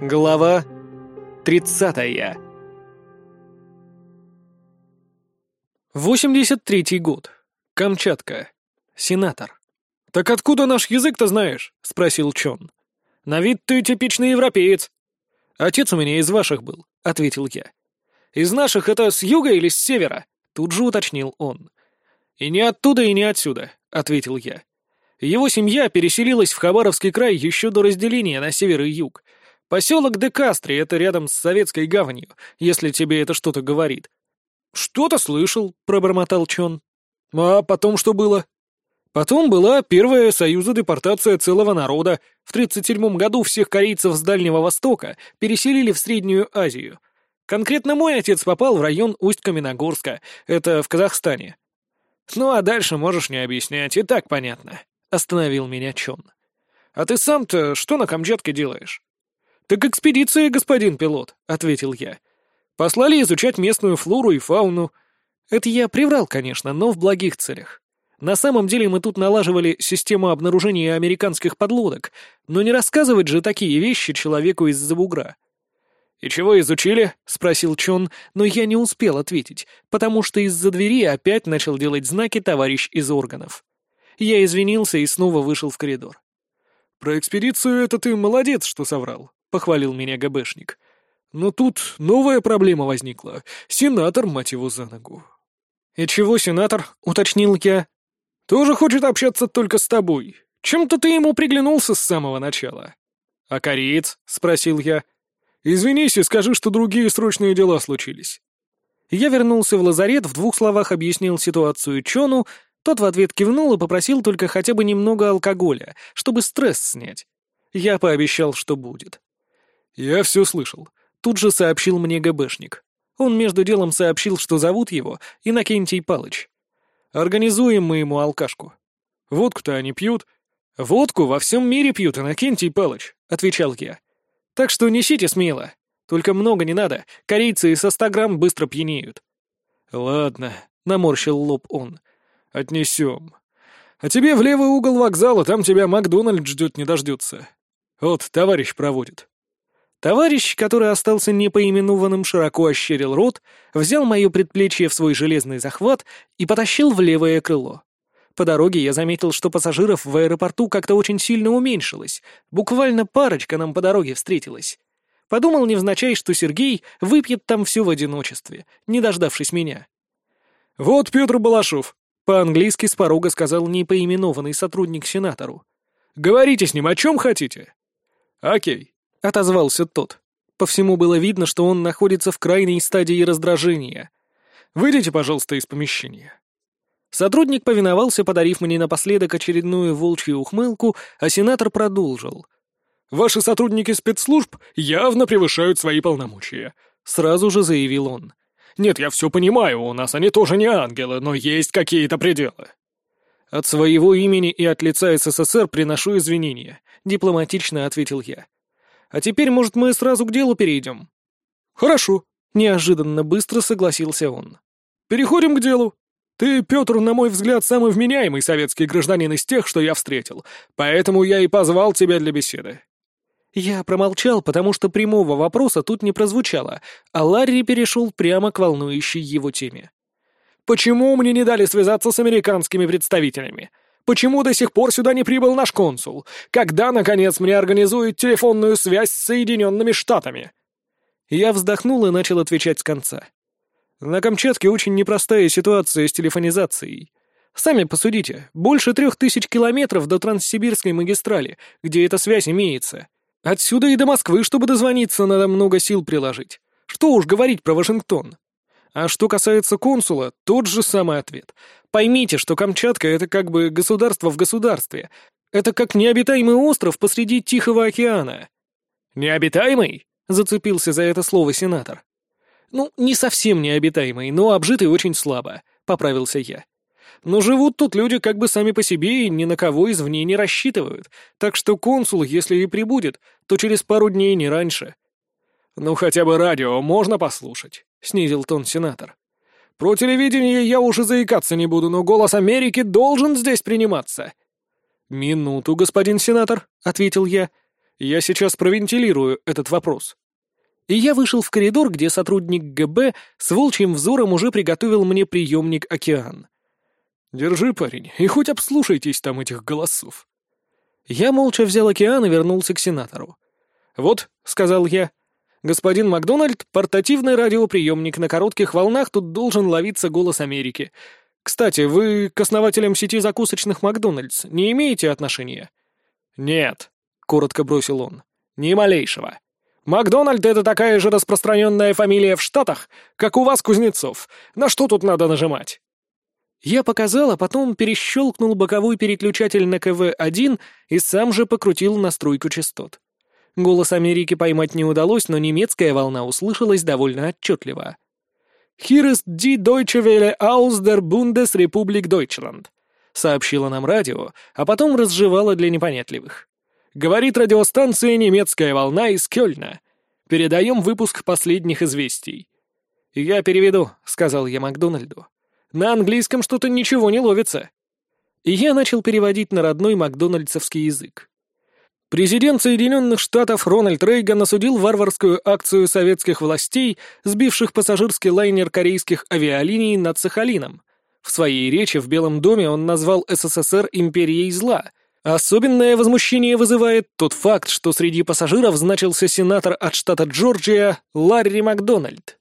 Глава 30. 83 год. Камчатка. Сенатор. «Так откуда наш язык-то знаешь?» — спросил Чон. «На вид ты типичный европеец». «Отец у меня из ваших был», — ответил я. «Из наших это с юга или с севера?» — тут же уточнил он. «И не оттуда, и не отсюда», — ответил я. Его семья переселилась в Хабаровский край еще до разделения на север и юг. Поселок Декастри — это рядом с Советской гаванью, если тебе это что-то говорит. «Что-то слышал», — пробормотал Чон. «А потом что было?» Потом была первая союза депортация целого народа. В 1937 году всех корейцев с Дальнего Востока переселили в Среднюю Азию. Конкретно мой отец попал в район Усть-Каменогорска, это в Казахстане. Ну а дальше можешь не объяснять, и так понятно. — остановил меня Чон. «А ты сам-то что на Камчатке делаешь?» «Так экспедиция, господин пилот», — ответил я. «Послали изучать местную флору и фауну. Это я приврал, конечно, но в благих целях. На самом деле мы тут налаживали систему обнаружения американских подлодок, но не рассказывать же такие вещи человеку из-за бугра». «И чего изучили?» — спросил Чон, но я не успел ответить, потому что из-за двери опять начал делать знаки товарищ из органов. Я извинился и снова вышел в коридор. «Про экспедицию это ты молодец, что соврал», — похвалил меня ГБшник. «Но тут новая проблема возникла. Сенатор, мать его, за ногу». «И чего сенатор?» — уточнил я. «Тоже хочет общаться только с тобой. Чем-то ты ему приглянулся с самого начала». «А кореец?» — спросил я. «Извинись и скажи, что другие срочные дела случились». Я вернулся в лазарет, в двух словах объяснил ситуацию Чону, тот в ответ кивнул и попросил только хотя бы немного алкоголя, чтобы стресс снять. Я пообещал, что будет. «Я все слышал», — тут же сообщил мне ГБшник. Он между делом сообщил, что зовут его Иннокентий Палыч. «Организуем мы ему алкашку». «Водку-то они пьют». «Водку во всем мире пьют, Иннокентий Палыч», — отвечал я. «Так что несите смело. Только много не надо, корейцы со ста грамм быстро пьянеют». «Ладно», — наморщил лоб он. Отнесем. А тебе в левый угол вокзала, там тебя Макдональд ждет не дождется. Вот, товарищ проводит». Товарищ, который остался непоименованным, широко ощерил рот, взял мое предплечье в свой железный захват и потащил в левое крыло. По дороге я заметил, что пассажиров в аэропорту как-то очень сильно уменьшилось. Буквально парочка нам по дороге встретилась. Подумал невзначай, что Сергей выпьет там все в одиночестве, не дождавшись меня. «Вот Петр Балашов», по-английски с порога сказал непоименованный сотрудник сенатору. «Говорите с ним о чем хотите». «Окей», — отозвался тот. По всему было видно, что он находится в крайней стадии раздражения. «Выйдите, пожалуйста, из помещения». Сотрудник повиновался, подарив мне напоследок очередную волчью ухмылку, а сенатор продолжил. «Ваши сотрудники спецслужб явно превышают свои полномочия», — сразу же заявил он. Нет, я все понимаю, у нас они тоже не ангелы, но есть какие-то пределы. От своего имени и от лица СССР приношу извинения, дипломатично ответил я. А теперь, может, мы сразу к делу перейдем? Хорошо, неожиданно быстро согласился он. Переходим к делу. Ты, Петр, на мой взгляд, самый вменяемый советский гражданин из тех, что я встретил, поэтому я и позвал тебя для беседы. Я промолчал, потому что прямого вопроса тут не прозвучало, а Ларри перешел прямо к волнующей его теме. «Почему мне не дали связаться с американскими представителями? Почему до сих пор сюда не прибыл наш консул? Когда, наконец, мне организуют телефонную связь с Соединенными Штатами?» Я вздохнул и начал отвечать с конца. На Камчатке очень непростая ситуация с телефонизацией. Сами посудите, больше трех тысяч километров до Транссибирской магистрали, где эта связь имеется. Отсюда и до Москвы, чтобы дозвониться, надо много сил приложить. Что уж говорить про Вашингтон. А что касается консула, тот же самый ответ. Поймите, что Камчатка — это как бы государство в государстве. Это как необитаемый остров посреди Тихого океана. «Необитаемый?» — зацепился за это слово сенатор. «Ну, не совсем необитаемый, но обжитый очень слабо», — поправился я. Но живут тут люди как бы сами по себе и ни на кого извне не рассчитывают, так что консул, если и прибудет, то через пару дней не раньше». «Ну, хотя бы радио можно послушать», — снизил тон сенатор. «Про телевидение я уже заикаться не буду, но голос Америки должен здесь приниматься». «Минуту, господин сенатор», — ответил я. Я сейчас провентилирую этот вопрос. И я вышел в коридор, где сотрудник ГБ с волчьим взором уже приготовил мне приемник «Океан». «Держи, парень, и хоть обслушайтесь там этих голосов». Я молча взял «Океан» и вернулся к сенатору. «Вот», — сказал я, — «господин Макдональд, портативный радиоприемник на коротких волнах тут должен ловиться голос Америки. Кстати, вы к основателям сети закусочных «Макдональдс» не имеете отношения?» «Нет», — коротко бросил он, — «ни малейшего». Макдональд — это такая же распространенная фамилия в Штатах, как у вас, Кузнецов. На что тут надо нажимать?» Я показал, а потом перещелкнул боковой переключатель на КВ-1 и сам же покрутил настройку частот. Голос Америки поймать не удалось, но немецкая волна услышалась довольно отчетливо. «Hier ist die Deutsche Welle aus der Bundesrepublik Deutschland», — сообщила нам радио, а потом разжевала для непонятливых. Говорит радиостанция «Немецкая волна» из Кёльна. Передаем выпуск последних известий. «Я переведу», — сказал я Макдональду. «На английском что-то ничего не ловится». И я начал переводить на родной макдональдсовский язык. Президент Соединенных Штатов Рональд Рейган осудил варварскую акцию советских властей, сбивших пассажирский лайнер корейских авиалиний над Сахалином. В своей речи в Белом доме он назвал СССР империей зла, Особенное возмущение вызывает тот факт, что среди пассажиров значился сенатор от штата Джорджия Ларри Макдональд.